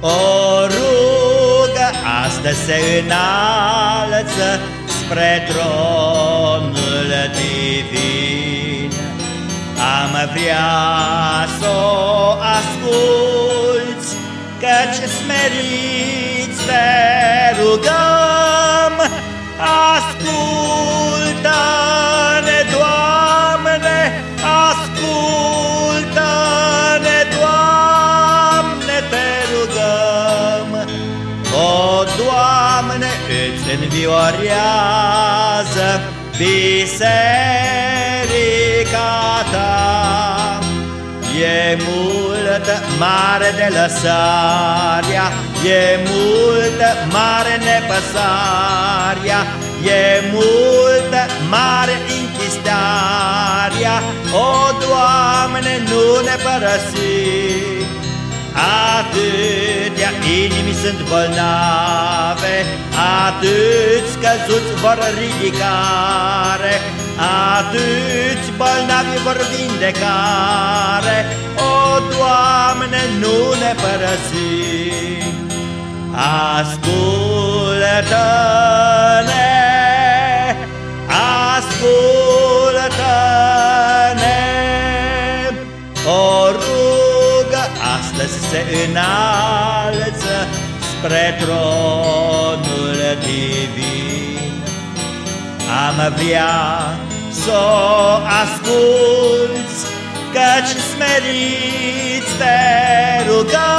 O rugă astăzi se înalță spre tronul divin. Am vrea să o asculți, căci smeriți te rugăm, ascultă-ne, înviorează biserica ta. E mult mare de lăsarea, E mult mare nepăsarea, E mult mare închistarea, O, Doamne, nu ne părăsi. Atâtea inimi sunt bolnave, Atâți căzuți vor ridicare, Atâți bolnavi vor vindecare, O, Doamne, nu ne părăsi. Ascultă-ne, astăzi se înalță spre tronul divin. Am vrea să o asculți, căci smeriți te rugăm.